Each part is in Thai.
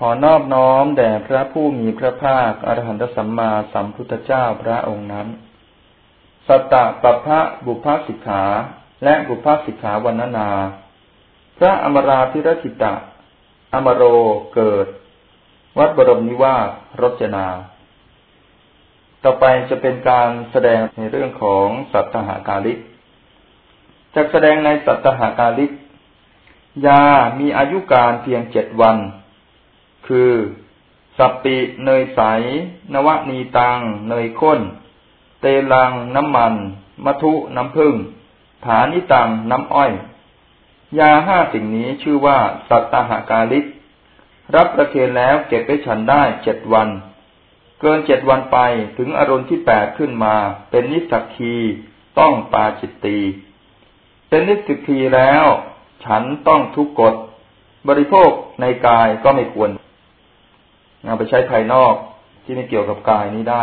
ขอนอบน้อมแด่พระผู้มีพระภาคอรหันตสัมมาสัมพุทธเจ้าพระองค์นั้น สัตตะปัพพะบุพสิกขา และบุพสิกขาวันนา พระอมราธิรกิตะ อมโรเกิด วัดบรมนิวาสรจนา ต่อไปจะเป็นการแสดงในเรื่องของสัตตหากาลิกจะแสดงในสัตตหากาลิกยามีอายุการเพียงเจ็ดวัน คือสัปปิเนยใส นวนีตัง เนยข้น เตลังน้ำมัน มัทุน้ำผึ้งฐานิตัง น้ำอ้อย ยาห้าสิ่งนี้ชื่อว่าสัตตหากาลิก รับประเคนแล้วเก็บไปฉันได้เจ็ดวัน เกินเจ็ดวันไปถึงอารมณ์ที่แปดขึ้นมา เป็นนิสักคีต้องปาจิตตีเป็นนิสักคีแล้ว ฉันต้องทุกกฎบริโภคในกายก็ไม่ควร เอาไปใช้ภายนอกที่ไม่เกี่ยวกับกายนี้ได้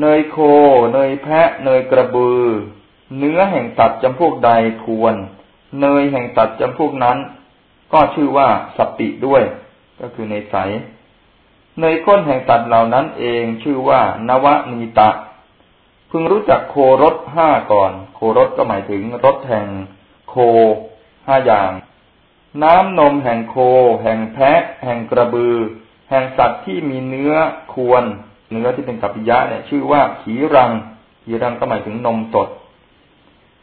เนยโค เนยแพะ เนยกระบือ เนื้อแห่งตัดจำพวกใดควร เนยแห่งตัดจำพวกนั้น ก็ชื่อว่าสัปติด้วย ก็คือในใส เนยข้นแห่งตัดเหล่านั้นเองชื่อว่านวนีตะ พึงรู้จักโครสห้าก่อน โครสก็หมายถึงรสแห่งโคห้าอย่างน้ำนมแห่งโค แห่งแพะ แห่งกระบือ แห่งสัตว์ที่มีเนื้อควร เนื้อที่เป็นกัปปิยะเนี่ย ชื่อว่าขีรัง ขีรังก็หมายถึงนมสด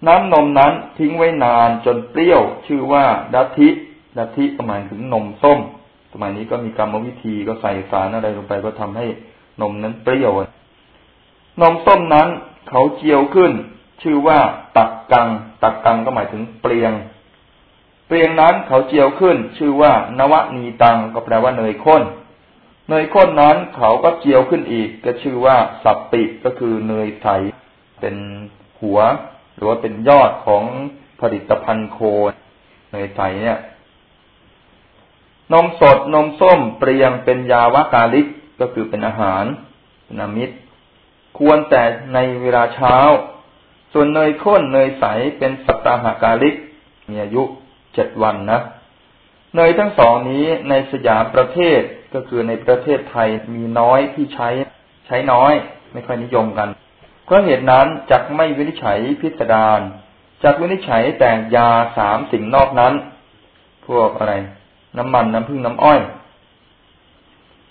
น้ำนมนั้นทิ้งไว้นานจนเปรี้ยว ชื่อว่าดัติดัติก็หมายถึงนมส้ม สมัยนี้ก็มีกรรมวิธีก็ใส่สารอะไรลงไปก็ทำให้นมนั้นเปรี้ยวนมส้มนั้นเขาเจียวขึ้น ชื่อว่าตักกัง ตักกังก็หมายถึงเปลียง เปลียงนั้นเขาเจียวขึ้น ชื่อว่านวนีตังก็แปลว่าเนยข้น เนยข้นนั้นเขาก็เจียวขึ้นอีก ก็ชื่อว่าสับปิก็คือเนยใสเป็นหัว หรือว่าเป็นยอดของผลิตภัณฑ์โคเนยใสเนี่ย นมสดนมส้มเปรียงเป็นยาวากาลิกก็คือเป็นอาหารเป็นอามิตร ควรแต่ในเวลาเช้า ส่วนเนยข้นเนยใสเป็นสัตหากาลิก มีอายุเจ็ดวันนะ เนยทั้งสองนี้ในสยามประเทศ ก็คือในประเทศไทยมีน้อยที่ใช้ใช้น้อย ไม่ค่อยนิยมกัน เพราะเหตุนั้นจักไม่วินิจฉัยพิสดารจักวินิจฉัยแต่งยาสามสิ่งนอกนั้น พวกอะไร น้ำมันน้ำผึ้งน้ำอ้อย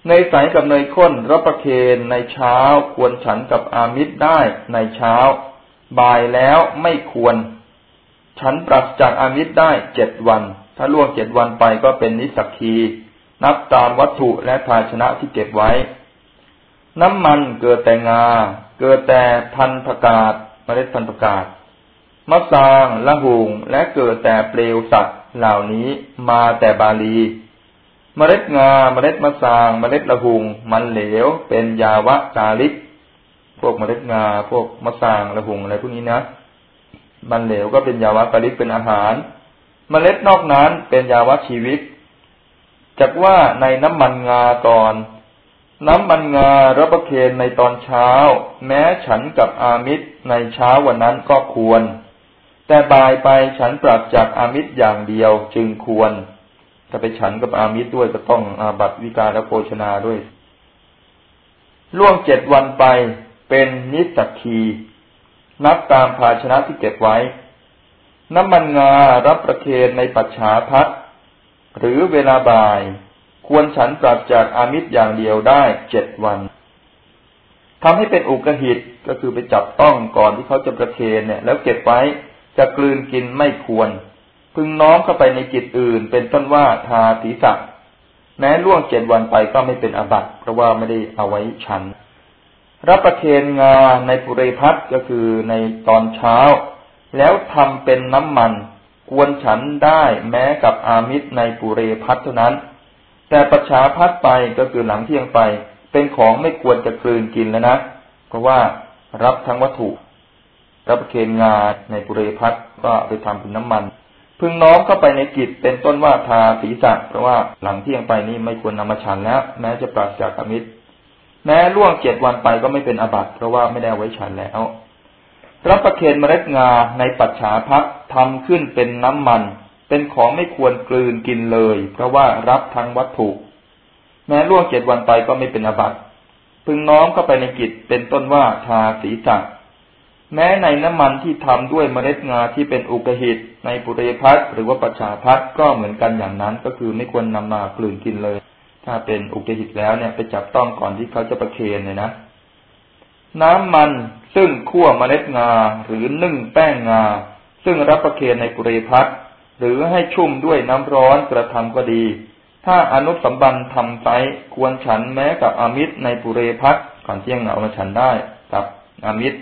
เนใสกับเนยข้นรับประเคนในเช้าควรฉันกับอามิตรได้ในเช้า บ่ายแล้วไม่ควร ฉันปราศจากอามิตรได้เจ็ดวัน ถ้าล่วงเจ็ดวันไปก็เป็นนิสักคี นับตามวัตถุและภาชนะที่เก็บไว้ น้ำมันเกิดแต่งา เกิดแต่พันธุ์ประกาศเมล็ดพันธุ์ประกาศมะสางละหุงและเกิดแต่เปลวสัตว์เหล่านี้มาแต่บาลี เมล็ดงา เมล็ดมะสาง เมล็ดละหุง มันเหลว เป็นยาวะกาลิก พวกเมล็ดงา พวกมะสางละหุงอะไรพวกนี้นะ มันเหลวก็เป็นยาวะกาลิกเป็นอาหาร เมล็ดนอกนั้นเป็นยาวะชีวิต จากว่าในน้ำมันงาก่อน น้ำมันงารับประเคนในตอนเช้า แม้ฉันกับอามิตรในเช้าวันนั้นก็ควร แต่บ่ายไปฉันปรับจากอามิตรอย่างเดียวจึงควรถ้าไปฉันกับอามิตรด้วยก็ต้องอาบัตวิการและโภชนาด้วย ล่วงเจ็ดวันไปเป็นนิสักคีนับตามภาชนะที่เก็บไว้ น้ำมันงารับประเคนในปัจฉาพัด หรือเวลาบ่าย ควรฉันปรับจากอามิตรอย่างเดียวได้เจ็ดวันทำให้เป็นอุกหิตก็คือไปจับต้องก่อนที่เขาจะประเคนเนี่ย แล้วเก็บไว้จะกลืนกินไม่ควร พึงน้อมเข้าไปในกิจอื่น เป็นต้นว่าทาศีสักแม้ล่วงเจ็ดวันไปก็ไม่เป็นอบัตเพราะว่าไม่ได้เอาไว้ฉัน รับประเคนงาในปุเรพัทก็คือในตอนเช้า แล้วทำเป็นน้ำมัน ควรฉันได้แม้กับอามิตรในปุเรพัทเท่านั้น แต่ปัจฉาพัดไปก็คือหลังเที่ยงไป เป็นของไม่ควรจะกลืนกินแล้วนะ เพราะว่ารับทั้งวัตถุ รับเคนงาในปุเรพัทก็ไปทำเป็นน้ำมันพึงน้อมเข้าไปในกิจเป็นต้นว่าทาศีรษะเพราะว่าหลังเที่ยงไปนี่ไม่ควรนำมาฉันแล้ว แม้จะปราศจากอามิตร แม้ล่วงเจ็ดวันไปก็ไม่เป็นอบัติเพราะว่าไม่ได้ไว้ฉันแล้ว รับประเคนเมล็ดงาในปัจฉาพักทำขึ้นเป็นน้ำมัน เป็นของไม่ควรกลืนกินเลย เพราะว่ารับทั้งวัตถุ แม้ล่วงเจ็ดวันไปก็ไม่เป็นอบัติพึงน้อมเข้าไปในกิจเป็นต้นว่าทาศีสักแม้ในน้ำมันที่ทำด้วยเมล็ดงาที่เป็นอุกหิตในปุเรพัทหรือว่าปัจฉาพัทก็เหมือนกันอย่างนั้นก็คือไม่ควรนำมากลืนกินเลย ถ้าเป็นอุกหิตแล้วเนี่ยไปจับต้องก่อนที่เขาจะประเคนเลยนะ น้ำมันซึ่งคั่วเมล็ดงาหรือนึ่งแป้งงา ซึ่งรับประเคนในปุเรพัทหรือให้ชุ่มด้วยน้ำร้อนกระทำก็ดี ถ้าอนุสัมบันทำไซควรฉันแม้กับอามิตรในปุเรพัทก่อนเที่ยงเอามาฉันได้กับอามิตร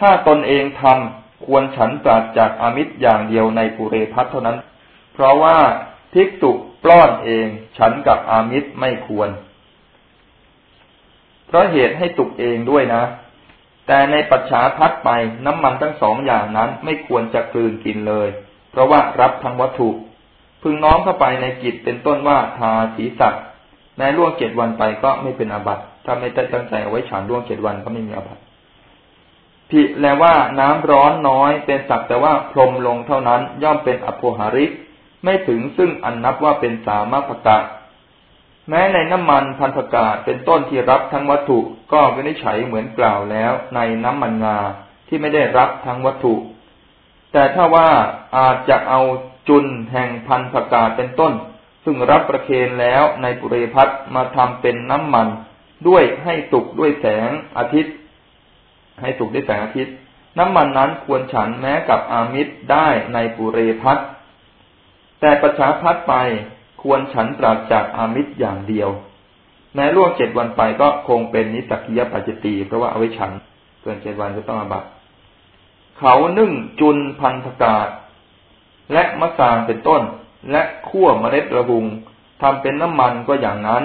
ถ้าตนเองทำควรฉันปราศจากอามิตรอย่างเดียวในปุเรพัทเท่านั้น เพราะว่าภิกษุปล้อนเองฉันกับอามิตรไม่ควร เพราะเหตุให้ตุกเองด้วยนะ แต่ในปัจฉาพัดไปน้ำมันทั้งสองอย่างนั้นไม่ควรจะกลืนกินเลย เพราะว่ารับทั้งวัตถุ พึงน้อมเข้าไปในกิจเป็นต้นว่าทาสีสัตว์แม้ล่วงเจ็ดวันไปก็ไม่เป็นอาบัติถ้าไม่ตั้งใจเอาไว้ฉันล่วงเจ็ดวันก็ไม่มีอาบัติผิแลวว่าน้ำร้อนน้อยเป็นสักแต่ว่าพรมลงเท่านั้นย่อมเป็นอโภหาริก ไม่ถึงซึ่งอันนับว่าเป็นสามภกะ แม้ในน้ำมันพันธกาศเป็นต้นที่รับทั้งวัตถุก็ไม่ได้ใช้เหมือนกล่าวแล้วในน้ำมันงาที่ไม่ได้รับทั้งวัตถุ แต่ถ้าว่าอาจจะเอาจุนแห่งพันธกาศเป็นต้น ซึ่งรับประเคนแล้วในปุเรพัทมาทำเป็นน้ำมันด้วยให้สุกด้วยแสงอาทิตย์ ให้สุกด้วยแสงอาทิตย์ น้ำมันนั้นควรฉันแม้กับอามิตรได้ในปุเรพัทแต่ประชาพัดไป ควรฉันปราศจากอามิตรอย่างเดียว แม้ล่วงเจ็ดวันไปก็คงเป็นนิสักิยปัจจตีเพราะว่าเอาไว้ฉันเกินเจ็ดวันก็ต้องอาบัตเขานึ่งจุนพันธกาศและมะสางเป็นต้น และขั้วเมล็ดระบุงทำเป็นน้ำมันก็อย่างนั้น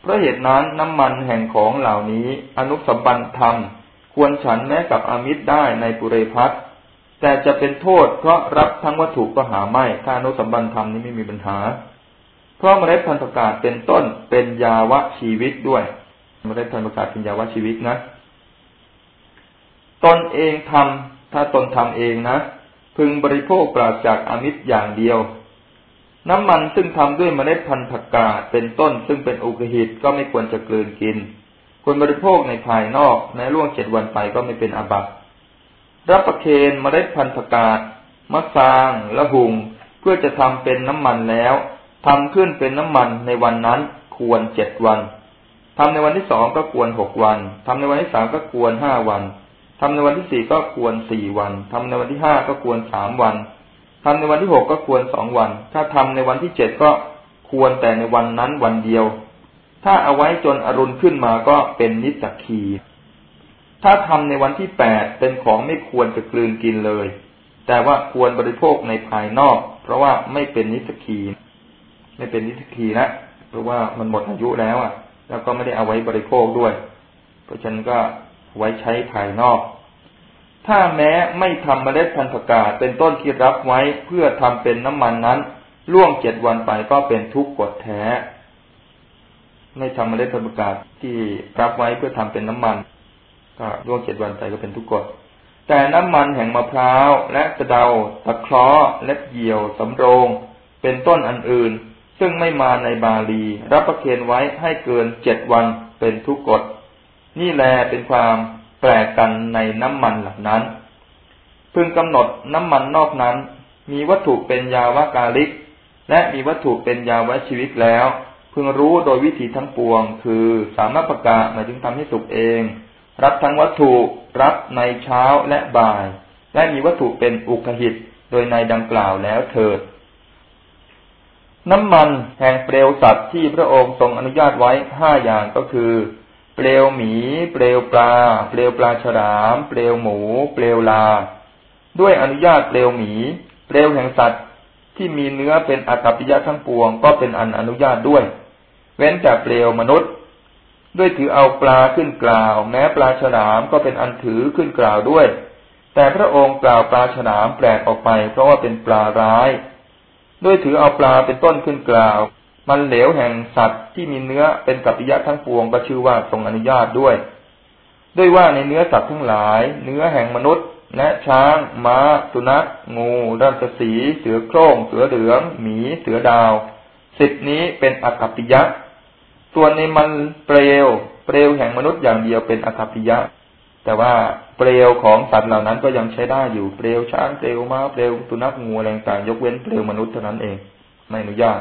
เพราะเหตุนั้นน้ำมันแห่งของเหล่านี้ อนุสัมบันธรรม ควรฉันแม้กับอมิตรได้ในปุเรพัทแต่จะเป็นโทษเพราะรับทั้งวัตถุก็หาไม่ ถ้าอนุสัมบันธรรมนี้ไม่มีปัญหา เพราะเมล็ดพันธุ์ประกาศเป็นต้นเป็นยาวะชีวิตด้วย เมล็ดพันธุ์ประกาศเป็นยาวะชีวิตนะ ตนเองทำถ้าตนทำเองนะ พึงบริโภคปราศจากอมิตรอย่างเดียว น้ำมันซึ่งทำด้วยเมล็ดพันธุ์ผักกาศเป็นต้นซึ่งเป็นอุกหิตก็ไม่ควรจะกลืนกินควรบริโภคในภายนอกแม้ล่วงเจ็ดวันไปก็ไม่เป็นอาบัติรับประเคนเมล็ดพันธุ์ผักกาดมะซาง ละหุง เพื่อจะทำเป็นน้ำมันแล้ว ทำขึ้นเป็นน้ำมันในวันนั้นควรเจ็ดวันทำในวันที่สองก็ควรหกวันทำในวันที่สามก็ควรห้าวันทำในวันที่สี่ก็ควรสี่วันทำในวันที่ห้าก็ควรสามวันทำในวันที่หกก็ควรสองวัน ถ้าทำในวันที่เจ็ดก็ควรแต่ในวันนั้นวันเดียว ถ้าเอาไว้จนอรุณขึ้นมาก็เป็นนิสกีถ้าทำในวันที่แปดเป็นของไม่ควรจะกลืนกินเลย แต่ว่าควรบริโภคในภายนอก เพราะว่าไม่เป็นนิสกี ไม่เป็นนิสกีนะเพราะว่ามันหมดอายุแล้วอะ แล้วก็ไม่ได้เอาไว้บริโภคด้วย เพราะฉะนั้นก็ไว้ใช้ภายนอก ถ้าแม้ไม่ทำเมล็ดพันธุ์ผักกาดเป็นต้นที่รับไว้เพื่อทำเป็นน้ำมันนั้นล่วงเจ็ดวันไปก็เป็นทุกข์กดแท้ ไม่ทำเมล็ดพันธุ์กาศที่รับไว้เพื่อทำเป็นน้ำมัน ก็ร่วงเจ็ดวันไปก็เป็นทุกข์กฎแต่น้ำมันแห่งมะพร้าวและสะเดา ตะเคราะห์และเหี่ยวสำโรง เป็นต้นอันอื่น ซึ่งไม่มาในบาลี รับประเคนไว้ให้เกินเจ็ดวันเป็นทุกกฎ นี่แลเป็นความแปลกกันในน้ำมันเหล่านั้น พึงกำหนดน้ำมันนอกนั้น มีวัตถุเป็นยาวากาลิก และมีวัตถุเป็นยาวะชีวิตแล้ว พึงรู้โดยวิธีทั้งปวง คือสามารถประกาศหมายถึงทำให้สุกเอง รับทั้งวัตถุรับในเช้าและบ่าย และมีวัตถุเป็นอุคหิต โดยในดังกล่าวแล้วเถิด น้ำมันแห่งเปลวสัตว์ที่พระองค์ทรงอนุญาตไว้ห้าอย่างก็คือ เปลวหมี เปลวปลา เปลวปลาฉลาม เปลวหมู เปลวลา ด้วยอนุญาตเปลวหมี เปลวแห่งสัตว์ที่มีเนื้อเป็นอากัปปิยะทั้งปวงก็เป็นอันอนุญาตด้วย เว้นแต่เปลวมนุษย์ ด้วยถือเอาปลาขึ้นกล่าว แม้ปลาฉลามก็เป็นอันถือขึ้นกล่าวด้วย แต่พระองค์กล่าวปลาฉลามแปลกออกไป เพราะว่าเป็นปลาร้าย ด้วยถือเอาปลาเป็นต้นขึ้นกล่าว มันเหลวแห่งสัตว์ที่มีเนื้อเป็นกัปปิยะทั้งปวงก็ชื่อว่าทรงอนุญาตด้วย ด้วยว่าในเนื้อสัตว์ทั้งหลาย เนื้อแห่งมนุษย์ และช้าง ม้า สุนัข งูราชสี เสือโคร่ง เสือเหลือง หมี เสือดาวสิบนี้เป็นอกัปปิยะ ส่วนในมันเปลว เปลวแห่งมนุษย์อย่างเดียวเป็นอคัพิยะ แต่ว่าเปลวของสัตว์เหล่านั้นก็ยังใช้ได้อยู่เปลวช้างเปลวม้าเปลวตุนักงูอะไรต่างยกเว้นเปลวมนุษย์เท่านั้นเองไม่อนุญาต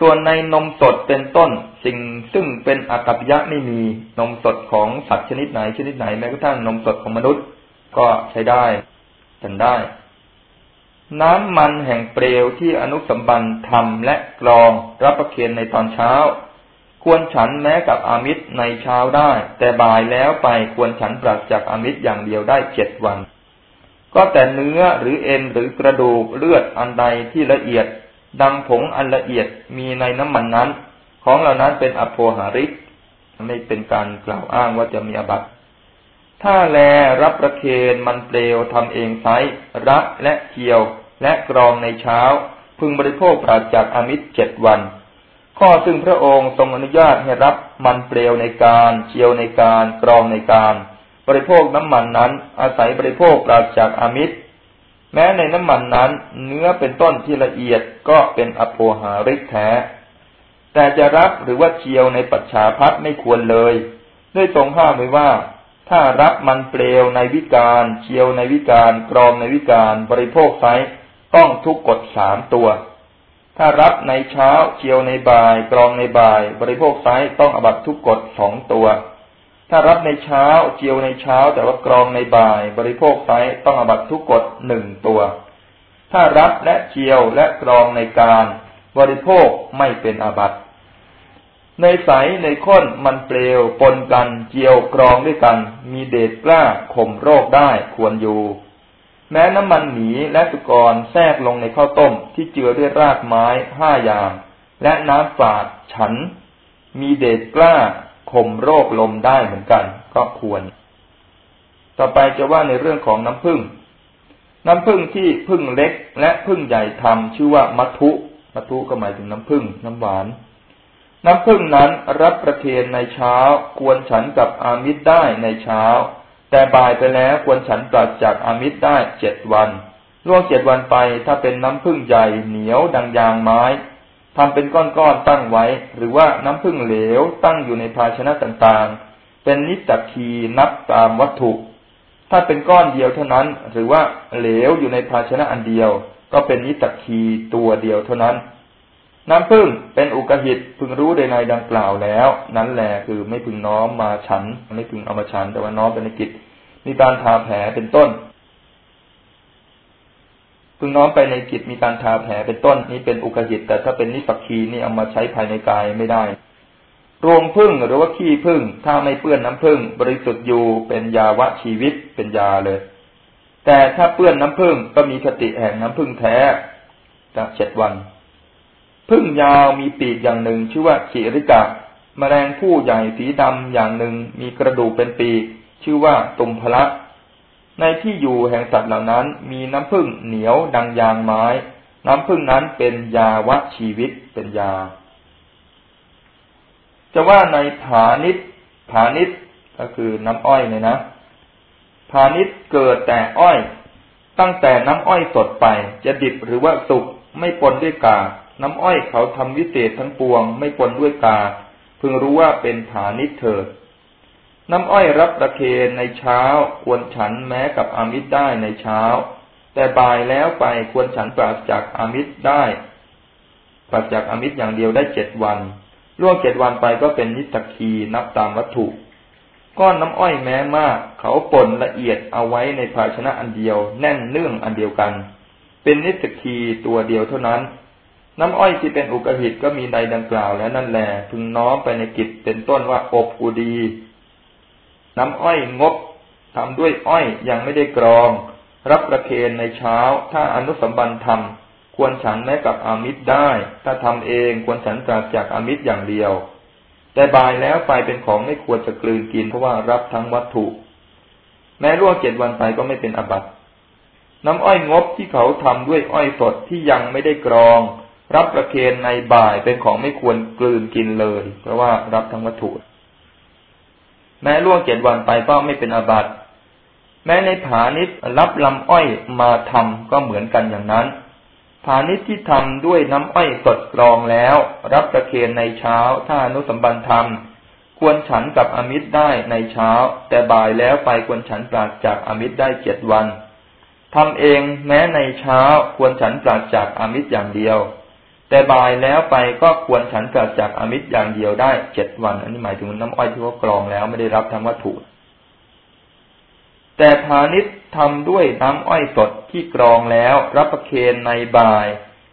ส่วนในนมสดเป็นต้นสิ่งซึ่งเป็นอากัปยะไม่มีนมสดของสัตว์ชนิดไหน ชนิดไหนแม้กระทั่งนมสดของมนุษย์ก็ใช้ได้กันได้ น้ำมันแห่งเปลวที่อนุสัมบันทำและกรองรับประเคนในตอนเช้า ควรฉันแม้กับอามิตรในเช้าได้ แต่บ่ายแล้วไปควรฉันปราศจากอามิตรอย่างเดียวได้เจ็ดวัน ก็แต่เนื้อหรือเอ็นหรือกระดูกเลือดอันใดที่ละเอียด ดังผงอันละเอียดมีในน้ำมันนั้น ของเหล่านั้นเป็นอโภหาริกไม่เป็นการกล่าวอ้างว่าจะมีอบัตถ้าแลรับประเคนมันเปลวทำเองไซรักและเคียวและกรองในเช้า พึงบริโภคปราศจากอมิตรเจ็ดวัน ข้อซึ่งพระองค์ทรงอนุญาตให้รับมันเปลวในการเคียวในการกรองในการบริโภคน้ำมันนั้น อาศัยบริโภคปราศจากอมิตร แม้ในน้ำมันนั้น เนื้อเป็นต้นที่ละเอียดก็เป็นอโภหาริกแท้ แต่จะรับหรือว่าเชียวในปัจฉาพัดไม่ควรเลย ด้วยทรงห้ามไว้ว่า ถ้ารับมันเปลวในวิการเชียวในวิการกรองในวิการบริโภคไซต้องทุกกฎสามตัว ถ้ารับในเช้าเชียวในบ่าย กรองในบ่าย บริโภคไซต้องอบัตทุกกฎสองตัว ถ้ารับในเช้าเจียวในเช้า แต่ว่ากรองในบ่าย บริโภคไซต้องอบัตทุกกฎหนึ่งตัว ถ้ารับและเจียวและกรองในการ บริโภคไม่เป็นอาบัตในใสในข้นมันเปลวปนกัน เจียวกรองด้วยกัน มีเดชกล้าข่มโรคได้ควรอยู่ แม้น้ำมันหมีและสุกรแทรกลงในข้าวต้มที่เจือด้วยรากไม้ห้าอย่าง และน้ำฝาดฉัน มีเดชกล้าข่มโรคลมได้เหมือนกัน ก็ควร ต่อไปจะว่าในเรื่องของน้ำผึ้งน้ำผึ้งที่พึ่งเล็กและพึ่งใหญ่ทำชื่อว่ามัทุมัทุก็หมายถึงน้ำผึ้งน้ำหวาน น้ำผึ้งนั้นรับประเคนในเช้า ควรฉันกับอามิตรได้ในเช้า แต่บ่ายไปแล้วควรฉันปราศจากอามิตรได้เจ็ดวันล่วงเจ็ดวันไปถ้าเป็นน้ำผึ้งใหญ่เหนียวดังยางไม้ทำเป็นก้อนๆตั้งไว้ หรือว่าน้ำผึ้งเหลวตั้งอยู่ในภาชนะต่างๆ เป็นนิสกีนับตามวัตถุ ถ้าเป็นก้อนเดียวเท่านั้น หรือว่าเหลวอยู่ในภาชนะอันเดียว ก็เป็นนิสกีตัวเดียวเท่านั้น น้ำผึ้งเป็นอุกหิตพึงรู้ในในดังกล่าวแล้ว นั้นแหละคือไม่พึงน้อมมาฉัน ไม่พึงเอามาฉัน แต่ว่าน้อมเป็นกิจมีการทาแผลเป็นต้น พึงน้อมไปในกิจมีการทาแผลเป็นต้น นี้เป็นอุกหิต แต่ถ้าเป็นนิสักคีนี่เอามาใช้ภายในกายไม่ได้ รวงพึ่งหรือว่าขี้พึ่ง ถ้าไม่เปื้อนน้ำพึ่ง บริสุทธิ์อยู่เป็นยาวะชีวิตเป็นยาเลย แต่ถ้าเปื้อนน้ำพึ่งก็มีคติแห่งน้ำพึ่งแท้จากเจ็ดวัน พึ่งยาวมีปีกอย่างหนึ่ง ชื่อว่าขีริกะมแมลงผู้ใหญ่สีดำอย่างหนึ่งมีกระดูกเป็นปีก ชื่อว่าตุมพละ ในที่อยู่แห่งสัตว์เหล่านั้น มีน้ำผึ้งเหนียวดังยางไม้ น้ำผึ้งนั้นเป็นยาวะชีวิตเป็นยา จะว่าในผานิดผานิดก็คือน้ำอ้อยเนี่ยนะผานิดเกิดแต่อ้อย ตั้งแต่น้ำอ้อยสดไป จะดิบหรือว่าสุกไม่ปนด้วยกา น้ำอ้อยเขาทำวิเศษทั้งปวงไม่ปนด้วยกา พึงรู้ว่าเป็นผานิเถิด น้ำอ้อยรับประเคนในเช้า ควรฉันแม้กับอามิตรได้ในเช้า แต่บ่ายแล้วไปควรฉันปราศจากอามิตรได้ปราศจากอามิตรอย่างเดียวได้เจ็ดวันล่วงเจ็ดวันไปก็เป็นนิสกีนับตามวัตถุ ก้อนน้ำอ้อยแม้มาก เขาป่นละเอียดเอาไว้ในภาชนะอันเดียว แน่นเนื่องอันเดียวกัน เป็นนิสกีตัวเดียวเท่านั้น น้ำอ้อยที่เป็นอุกหิตก็มีใดดังกล่าวแล้วนั่นแหละพึงน้อมไปในกิจเป็นต้นว่าอบกูดี น้ำอ้อยงบทำด้วยอ้อยยังไม่ได้กรอง รับประเคนในเช้า ถ้าอนุสัมบันทำควรฉันแม้กับอามิตรได้ ถ้าทำเองควรฉันจากจากอามิตรอย่างเดียว แต่บ่ายแล้วไปเป็นของไม่ควรจะกลืนกินเพราะว่ารับทั้งวัตถุ แม้ล่วงเจ็ดวันไปก็ไม่เป็นอบัตน้ำอ้อยงบที่เขาทำด้วยอ้อยสดที่ยังไม่ได้กรอง รับประเคนในบ่ายเป็นของไม่ควรกลืนกินเลย เพราะว่ารับทั้งวัตถุ แม้ล่วงเจ็ดวันไปก็ไม่เป็นอาบัติแม้ในผานิดรับลำอ้อยมาทำก็เหมือนกันอย่างนั้น ผานิชที่ทำด้วยน้ำอ้อยสดกรองแล้ว รับประเคนในเช้า ถ้าอนุสัมบันธรรม ควรฉันกับอมิตรได้ในเช้า แต่บ่ายแล้วไปควรฉันปราศจากอมิตรได้เจ็ดวันทำเองแม้ในเช้าควรฉันปราศจากอมิตรอย่างเดียว แต่บ่ายแล้วไปก็ควรฉันปราศจากอมิตรอย่างเดียวได้เจ็ดวัน อันนี้หมายถึงน้ำอ้อยที่เขากรองแล้วไม่ได้รับทั้งวัตถุ แต่พาณิชย์ทำด้วยน้ำอ้อยสดที่กรองแล้ว รับประเคนในบ่าย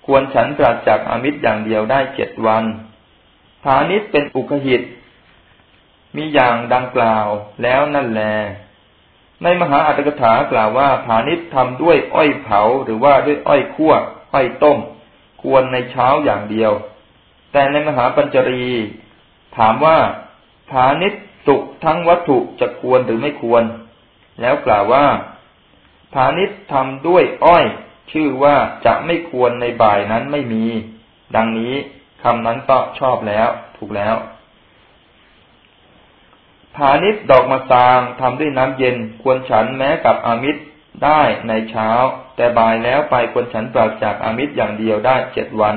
ควรฉันปราศจากอมิตรอย่างเดียวได้เจ็ดวันพาณิชย์เป็นอุคหิต มีอย่างดังกล่าวแล้วนั่นแล ในมหาอัตถกถากล่าวว่าผาณิชย์ทำด้วยอ้อยเผาหรือว่าด้วยอ้อยคั่วอ้อยต้ม ควรในเช้าอย่างเดียว แต่ในมหาปัญจรี ถามว่าผาณิสุกทั้งวัตถุจะควรหรือไม่ควร แล้วกล่าวว่าพาณิชย์ทำด้วยอ้อย ชื่อว่าจะไม่ควรในบ่ายนั้นไม่มี ดังนี้คำนั้นก็ชอบแล้ว ถูกแล้วพาณิชย์ดอกมะซางทำด้วยน้ำเย็นควรฉันแม้กับอามิตร ได้ในเช้า แต่บ่ายแล้วไปควรฉันปราศจากอามิตรอย่างเดียวได้เจ็ดวัน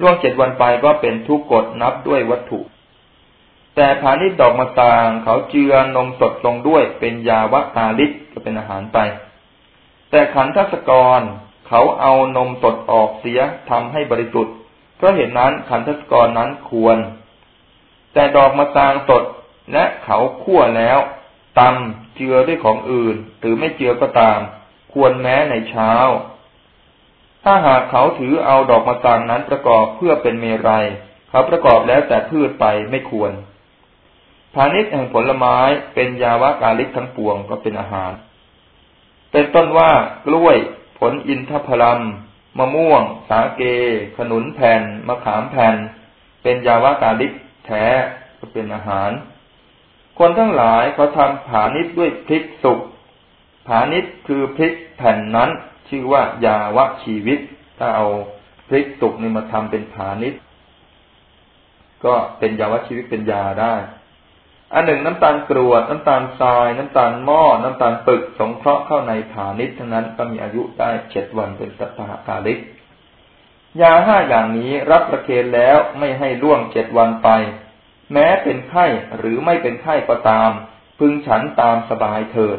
ล่วงเจ็ดวันไปก็เป็นทุกกฎนับด้วยวัตถุ แต่ผานิดดอกมะตางเขาเจือนมสดลงด้วยเป็นยาวะตาลิกก็เป็นอาหารไป แต่ขันทัศกรเขาเอานมสดออกเสียทำให้บริสุทธิ์เพราะเหตุนั้นขันทัศกรนั้นควร แต่ดอกมะตางสดและเขาคั่วแล้ว ตำเจือด้วยของอื่น หรือไม่เจือก็ตาม ควรแม้ในเช้า ถ้าหากเขาถือเอาดอกมะตางนั้นประกอบเพื่อเป็นเมรัยเขาประกอบแล้วแต่พืชไปไม่ควรพาณิชย์แห่งผลไม้เป็นยาวะกาลิกทั้งปวงก็เป็นอาหาร เป็นต้นว่ากล้วย ผลอินทผลัมมะม่วง สาเก ขนุนแผ่น มะขามแผ่น เป็นยาวะกาลิกแท้ก็เป็นอาหาร คนทั้งหลายเขาทำผานิชด้วยพริกสุกผานิชคือพริกแผ่นนั้น ชื่อว่ายาวะชีวิต ถ้าเอาพริกสุกนี่มาทำเป็นผานิชก็เป็นยาวะชีวิตเป็นยาได้ อันหนึ่งน้ำตาลกรวด น้ำตาลทราย น้ำตาลหม้อ น้ำตาลปึก สงเคราะห์เข้าในฐานิชทั้งนั้นก็มีอายุได้เจ็ดวันเป็นสัตหกาลิกยาห้าอย่างนี้รับประเคนแล้วไม่ให้ล่วงเจ็ดวันไป แม้เป็นไข้หรือไม่เป็นไข้ก็ตาม พึงฉันตามสบายเถิด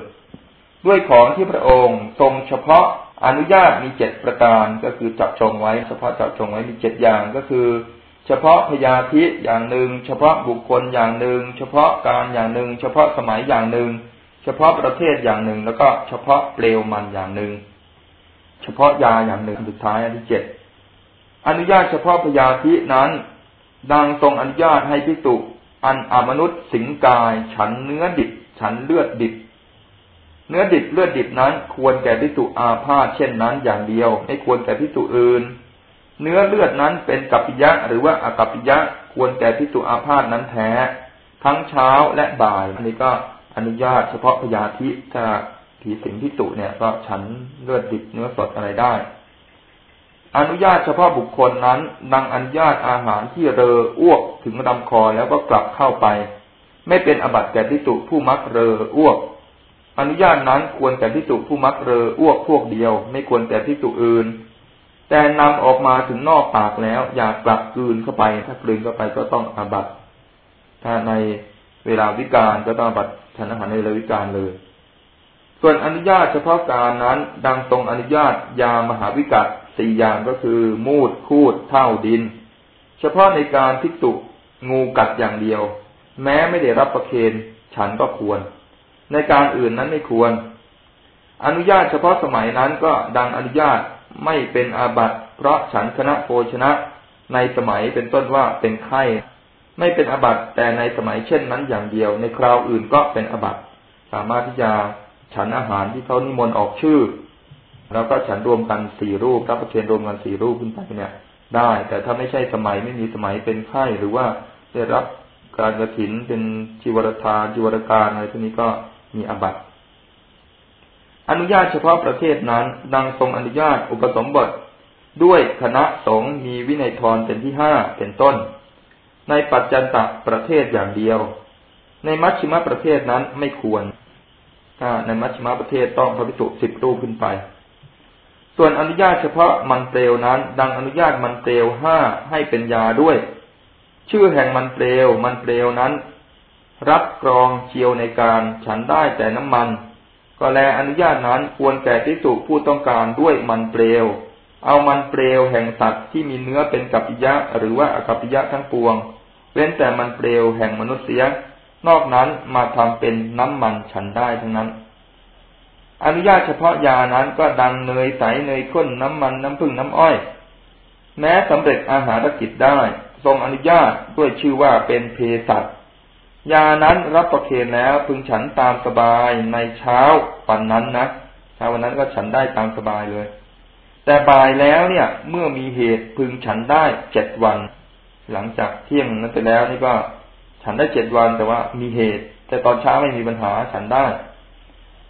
ด้วยของที่พระองค์ทรงเฉพาะอนุญาตมีเจ็ดประการก็คือจับจงไว้ เฉพาะจับจงไว้มีเจ็ดอย่างก็คือ เฉพาะพยาธิอย่างหนึ่ง เฉพาะบุคคลอย่างหนึ่ง เฉพาะการอย่างหนึ่ง เฉพาะสมัยอย่างหนึ่ง เฉพาะประเทศอย่างหนึ่ง แล้วก็เฉพาะเปลวมันอย่างหนึ่ง เฉพาะยาอย่างหนึ่งสุดท้ายอันที่เจ็ดอนุญาตเฉพาะพยาธินั้น ดังทรงอนุญาตให้พิจุอันอมนุษย์สิงกาย ฉันเนื้อดิบ ฉันเลือดดิบ เนื้อดิบเลือดดิบนั้น ควรแก่พิจุอาพาธเช่นนั้นอย่างเดียว ไม่ควรแก่พิจุอื่น เนื้อเลือดนั้นเป็นกัปปิยะหรือว่าอากัปปิยะควรแก่พิจุอาพาธนั้นแท้ ทั้งเช้าและบ่าย อันนี้ก็อนุญาตเฉพาะพยาธิถ้าผีสิงพิจุเนี่ย ก็ฉันเลือดดิบเนื้อสดอะไรได้ อนุญาตเฉพาะบุคคลนั้น ดังอนุญาตอาหารที่เรออ้วกถึงลำคอแล้วก็กลับเข้าไป ไม่เป็นอบัติแก่พิจุผู้มักเรออ้วก อนุญาตนั้นควรแก่พิจุผู้มักเรออ้วกพวกเดียว ไม่ควรแก่พิจุอื่น แต่นำออกมาถึงนอกปากแล้ว อยากกลับกลืนเข้าไป ถ้ากลืนเข้าไปก็ต้องอบัตถ้าในเวลาวิกาลก็ต้องอบัตฉันอาหารในเวลาวิกาลเลย ส่วนอนุญาตเฉพาะการนั้น ดังตรงอนุญาตยามหาวิกัต สี่อย่างก็คือ มูดคูดเท่าดิน เฉพาะในการทิกตุงูกัดอย่างเดียว แม้ไม่ได้รับประเคนฉันก็ควร ในการอื่นนั้นไม่ควร อนุญาตเฉพาะสมัยนั้นก็ดังอนุญาตไม่เป็นอาบัติเพราะฉันคณะโภชนะ ในสมัยเป็นต้นว่าเป็นไข้ไม่เป็นอาบัติแต่ในสมัยเช่นนั้นอย่างเดียว ในคราวอื่นก็เป็นอาบัติสามารถที่จะฉันอาหารที่เขานิมนต์ออกชื่อ แล้วก็ฉันรวมกันสี่รูปรับประเคนรวมกันสี่รูปขึ้นไปเนี่ย ได้ แต่ถ้าไม่ใช่สมัยไม่มีสมัยเป็นไข้หรือว่าได้รับการกระถินเป็นจีวรทานจีวรการอะไรพวกนี้ก็มีอาบัติอนุญาตเฉพาะประเทศนั้น ดังทรงอนุญาตอุปสมบท ด้วยคณะสงฆ์มีวินัยทรเป็นที่ห้าเป็นต้น ในปัจจันตประเทศอย่างเดียว ในมัชชิมประเทศนั้นไม่ควรถ้าในมัชชิมประเทศต้องพระภิกษุสิบรูปขึ้นไป ส่วนอนุญาตเฉพาะมันเปลวนั้น ดังอนุญาตมันเปลวห้าให้เป็นยาด้วย ชื่อแห่งมันเปลวมันเปลวนั้น รับกรองเชียวในการฉันได้แต่น้ำมัน ก็แลอนุญาตนั้นควรแก่ที่สุผู้ต้องการด้วยมันเปลว เอามันเปลวแห่งสัตว์ที่มีเนื้อเป็นกัปปิยะหรือว่าอกัปปิยะทั้งปวง เว้นแต่มันเปลวแห่งมนุษย์เสียนอกนั้นมาทำเป็นน้ำมันฉันได้ทั้งนั้น อนุญาตเฉพาะยานั้นก็ดังเนยใสเนยข้นน้ำมันน้ำผึ้งน้ำอ้อย แม้สำเร็จอาหารกิจได้ ทรงอนุญาตด้วยชื่อว่าเป็นเพสัตยานั้นรับประเคนแล้วพึงฉันตามสบายในเช้าวันนั้นนะเช้าวันนั้นก็ฉันได้ตามสบายเลย แต่บ่ายแล้วเนี่ย เมื่อมีเหตุพึงฉันได้เจ็ดวัน หลังจากเที่ยงนั้นไปแล้วนี่ก็ ฉันได้เจ็ดวันแต่ว่ามีเหตุ แต่ตอนเช้าไม่มีปัญหาฉันได้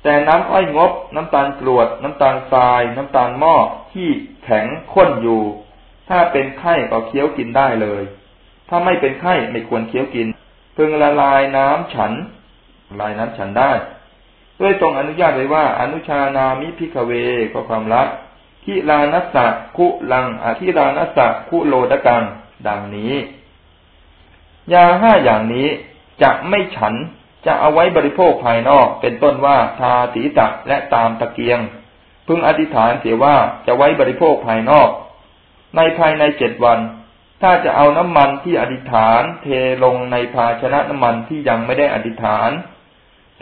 แต่น้ำอ้อยงบ น้ำตาลกรวด น้ำตาลทราย น้ำตาลหม้อที่แข็งข้นอยู่ ถ้าเป็นไข้ก็เคี้ยวกินได้เลย ถ้าไม่เป็นไข้ไม่ควรเคี้ยวกินเพิ่งละลายน้ำฉันละลายน้ำฉันได้ด้วยทรงอนุญาตไว้ว่า อนุชานามิพิกเวก็ความละทิลานัสสะคุลังอธิลานัสสะคุโลดกัง ดังนี้ ยาห้าอย่างนี้จะไม่ฉัน จะเอาไว้บริโภคภายนอกเป็นต้นว่าทาสีตักและตามตะเกียง พึงอธิษฐานเสียว่าจะไว้บริโภคภายนอก ในภายในเจ็ดวัน ถ้าจะเอาน้ำมันที่อธิษฐานเทลงในภาชนะน้ำมันที่ยังไม่ได้อธิษฐาน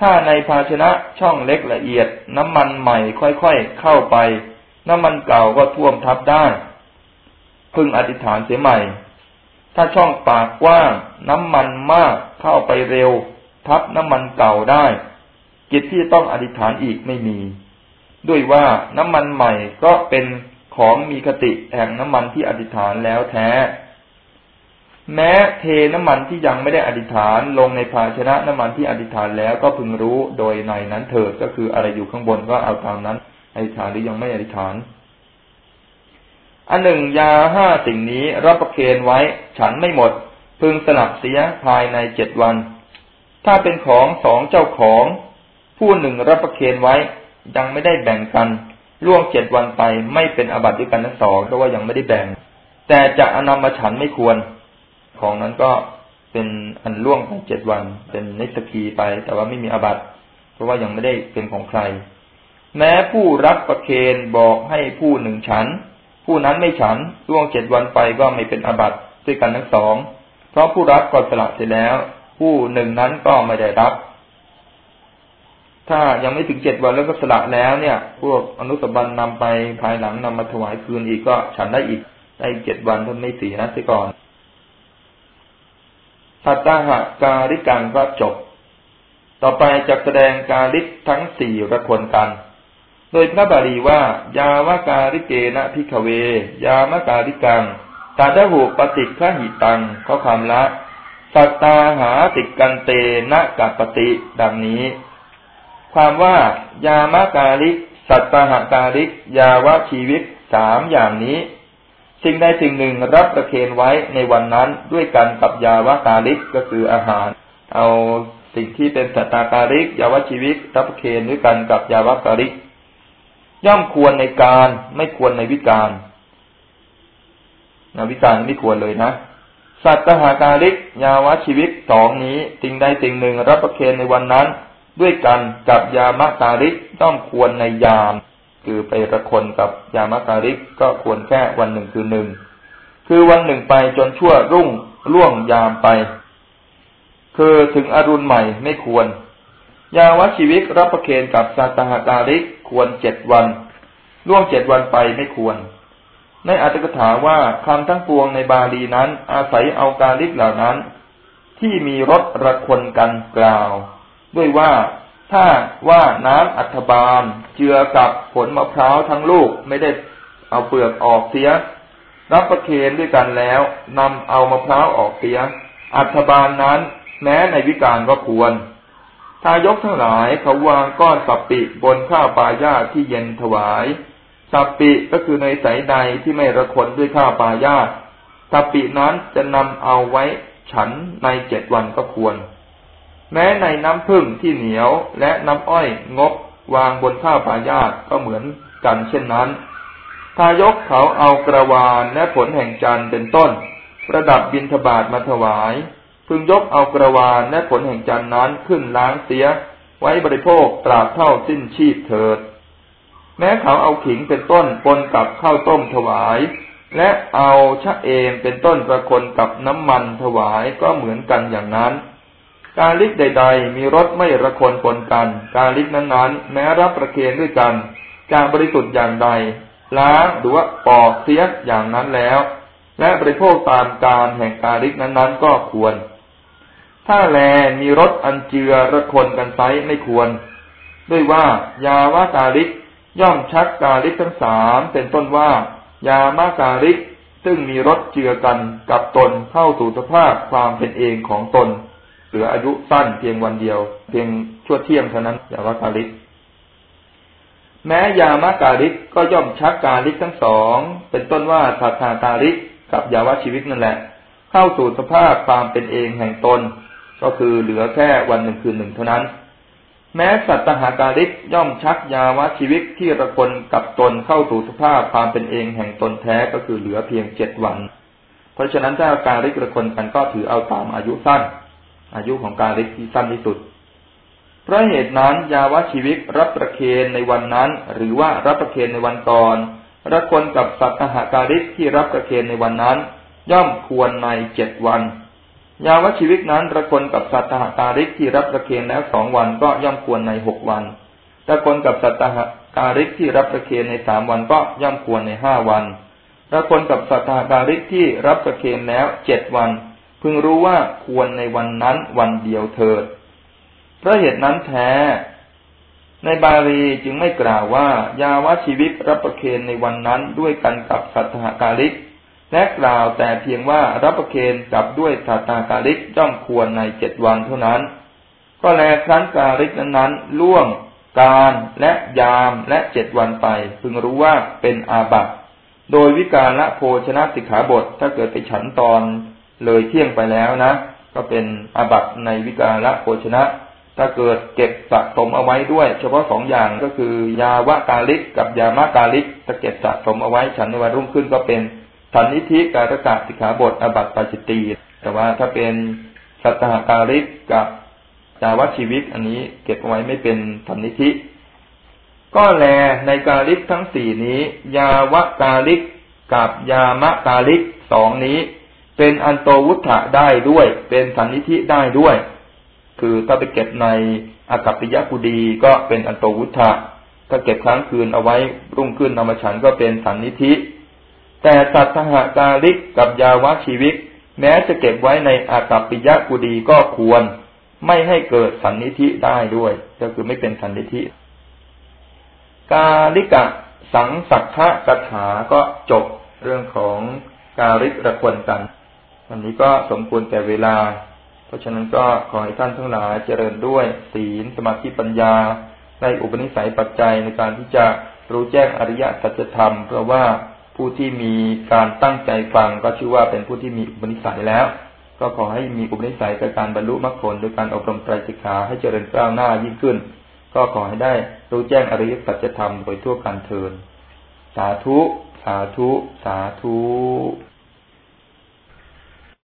ถ้าในภาชนะช่องเล็กละเอียด น้ำมันใหม่ค่อยๆเข้าไป น้ำมันเก่าก็ท่วมทับได้พึงอธิษฐานเสียใหม่ ถ้าช่องปากกว้าง น้ำมันมากเข้าไปเร็ว ทับน้ำมันเก่าได้ กิจที่ต้องอธิษฐานอีกไม่มี ด้วยว่าน้ำมันใหม่ก็เป็นของมีคติแห่งน้ำมันที่อธิษฐานแล้วแท้ แม้เทน้ำมันที่ยังไม่ได้อธิษฐานลงในภาชนะน้ำมันที่อธิษฐานแล้วก็พึงรู้โดยในนั้นเถิดก็คืออะไรอยู่ข้างบนก็เอาตามนั้นอธิษฐานหรือยังไม่อธิษฐาน อันหนึ่งยาห้าสิ่งนี้รับประเคนไว้ ฉันไม่หมด พึงสลับเสียภายในเจ็ดวัน ถ้าเป็นของสองเจ้าของ ผู้หนึ่งรับประเคนไว้ ยังไม่ได้แบ่งกัน ล่วงเจ็ดวันไปไม่เป็นอบัติด้วยกันทั้งสองเพราะว่ายังไม่ได้แบ่ง แต่จะอนำมาฉันไม่ควร ของนั้นก็เป็นอันล่วงไปเจ็ดวัน เป็นนิสกีไป แต่ว่าไม่มีอบัติเพราะว่ายังไม่ได้เป็นของใคร แม้ผู้รับประเคนบอกให้ผู้หนึ่งฉัน ผู้นั้นไม่ฉันล่วงเจ็ดวันไปก็ไม่เป็นอบัติด้วยกันทั้งสอง เพราะผู้รับก็สละเสร็จแล้ว ผู้หนึ่งนั้นก็ไม่ได้รับ ถ้ายังไม่ถึงเจ็ดวันแล้วก็สละแล้วเนี่ย พวกอนุสบันนำไปภายหลังนำมาถวายคืนอีกก็ฉันได้อีกได้เจ็ดวันท่านไม่สียนะที่ก่อนสัตตาหะการิกังก็จบ ต่อไปจะแสดงการิกทั้งสี่ระคนกัน โดยพระบาลีว่า ยาวาการิเกนะพิกเว ยามการิกังตาดหูปฏิฆหิตังเขาคำละ สัตตาหาติกันเตนะกัปติดังนี้ ความว่ายามะกาลิก สัตตาหาการิก ยาวะชีวิตสามอย่างนี้ สิ่งใดสิ่งหนึ่งรับประเคนไว้ในวันนั้นด้วยกันกับยาวะกาลิกก็คืออาหาร เอาสิ่งที่เป็นสัตตาการิก ยาวะชีวิตรับประเคนด้วยกันกับยาวะการิก ย่อมควรในการไม่ควรในวิการนะวิการไม่ควรเลยนะ สัตตหาการิกยาวะชีวิตสองนี้สิ่งใดสิ่งหนึ่งรับประเคนในวันนั้น ด้วยกันกับยามะการิกต้องควรในยาม คือไประคนกับยามะการิกก็ควรแค่วันหนึ่งคือหนึ่งคือวันหนึ่งไปจนชั่วรุ่งล่วงยามไป คือถึงอรุณใหม่ไม่ควร ยาวะชีวิตรับประเคนกับสัตหาการิกควรเจ็ดวันล่วงเจ็ดวันไปไม่ควร ในอัตถกถาว่าคำทั้งปวงในบาลีนั้น อาศัยเอาการลิกเหล่านั้น ที่มีรสระคนกันกล่าว ด้วยว่าถ้าว่าน้ำอัฐบาล เจือกับผลมะพร้าวทั้งลูกไม่ได้เอาเปลือกออกเสีย รับประเคนด้วยกันแล้วนำเอามะพร้าวออกเสีย อัฐบาลนั้น แม้ในวิการก็ควรทายกทั้งหลายเขาวางก้อนสับปิบนข้าวปลายาที่เย็นถวาย สัปปิก็คือในสายใดที่ไม่ระคนด้วยข้าวปลายาสัปปินั้นจะนำเอาไว้ฉันในเจ็ดวันก็ควร แม้ในน้ำผึ้งที่เหนียวและน้ำอ้อยงบวางบนข้าวปลายาก็เหมือนกันเช่นนั้นทายกเขาเอากระวานและผลแห่งจันทร์เป็นต้น ประดับบินทบาทมาถวาย พึงยกเอากระวานและผลแห่งจันทร์นั้นขึ้นล้างเสีย ไว้บริโภคตราบเท่าสิ้นชีพเถิด แม้เขาเอาขิงเป็นต้นปนกับข้าวต้มถวาย และเอาชะเอมเป็นต้นประคนกับน้ำมันถวายก็เหมือนกันอย่างนั้นการลิกใด ๆ มีรสไม่ระคนปนกัน การลิกนั้นๆ แม้รับประเคนด้วยกันการบริสุทธิ์อย่างใด ล้างหรือว่าปอกเสียอย่างนั้นแล้ว และบริโภคตามการแห่งการลิกนั้นๆ ก็ควร ถ้าแลมีรสอันเจือระคนกันไซไม่ควร ด้วยว่ายาวากาลิก ย่อมชักกาลิกทั้งสามเป็นต้นว่า ยามากาลิกซึ่งมีรสเจือกันกับตนเข้าสู่สภาพความเป็นเองของตน เหลืออายุสั้นเพียงวันเดียว เพียงชั่วเที่ยงเท่านั้นยาวากาลิก แม้ยามากาลิกก็ย่อมชักกาลิกทั้งสองเป็นต้นว่าสาธาตาลิกกับยาวชีวิตนั่นแหละ เข้าสู่สภาพความเป็นเองแห่งตน ก็คือเหลือแค่วันหนึ่งคืนหนึ่งเท่านั้น แม้สัตตหาการิกย่อมชักยาวชีวิตที่ระคนกับตนเข้าสู่สภาพความเป็นเองแห่งตนแท้ก็คือเหลือเพียงเจ็ดวัน เพราะฉะนั้นถ้าการลิกระคนกันก็ถือเอาตามอายุสั้น อายุของการลิกที่สั้นที่สุด เพราะเหตุนั้นยาวชีวิตรับประเคนในวันนั้น หรือว่ารับประเคนในวันก่อนระคนกับสัตหาการิกที่รับประเคนในวันนั้น ย่อมควรในเจ็ดวัน ยาวชีวิตนั้นระคนกับสัตหาการิกที่รับประเคนแล้วสองวันก็ย่อมควรในหกวันระคนกับสัตหาการิกที่รับประเคนในสามวันก็ย่อมควรในห้าวันระคนกับสัตหาการิกที่รับประเคนแล้วเจ็ดวัน พึงรู้ว่าควรในวันนั้นวันเดียวเถิดเพราะเหตุนั้นแท้ ในบาลีจึงไม่กล่าวว่า ยาวชีวิตรับประเคนในวันนั้นด้วยกันกับสัตหกาลิก และกล่าวแต่เพียงว่ารับประเคนกับด้วยสัตหกาลิกย่อมควรในเจ็ดวันเท่านั้น ก็แลครั้นกาลิกนั้นๆล่วงการและยามและเจ็ดวันไป พึงรู้ว่าเป็นอาบัติโดยวิการละโภชนะสิกขาบทถ้าเกิดไปฉันตอนเลยเที่ยงไปแล้วนะ ก็เป็นอาบัติในวิการละโภชนะ ถ้าเกิดเก็บสะสมเอาไว้ด้วย เฉพาะสองอย่างก็คือยาวะกาลิกกับยามากาลิกถ้าเก็บสะสมเอาไว้ฉันในวันรุ่งขึ้นก็เป็น สันนิธิการกะสิกขาบทอบัตปาจิตีแต่ว่าถ้าเป็นสัตหากาลิกกับยาวะชีวิตอันนี้เก็บเอาไว้ไม่เป็นสันนิธิ ก็แลในกาลิกทั้งสี่นี้ ยาวะกาลิกกับยามะกาลิกสองนี้ เป็นอันโตวุฒะได้ด้วย เป็นสันนิธิได้ด้วย คือถ้าไปเก็บในอากัปปิยกุดีก็เป็นอันโตวุฒะถ้าเก็บค้างคืนเอาไว้รุ่งขึ้นนำมาฉันก็เป็นสันนิธิ แต่สัตหกาลิกกับยาวะชีวิตแม้จะเก็บไว้ในอากัปปิยกุดีก็ควร ไม่ให้เกิดสันนิธิได้ด้วย ก็คือไม่เป็นสันนิธิ กาลิกะสังสักขะกถาก็จบเรื่องของกาลิกระควรกัน วันนี้ก็สมควรแก่เวลา เพราะฉะนั้นก็ขอให้ท่านทั้งหลายเจริญด้วยศีลสมาธิปัญญาในอุปนิสัยปัจจัยในการที่จะรู้แจ้งอริยสัจธรรม เพราะว่า ผู้ที่มีการตั้งใจฟังก็ชื่อว่าเป็นผู้ที่มีอุปนิสัยแล้ว ก็ขอให้มีอุปนิสัยในการบรรลุมรรคผลโดยการอบรมไตรสิกขาให้เจริญก้าวหน้ายิ่งขึ้น ก็ขอให้ได้รู้แจ้งอริยสัจธรรมโดยทั่วกันเทินสาธุ สาธุ สาธุ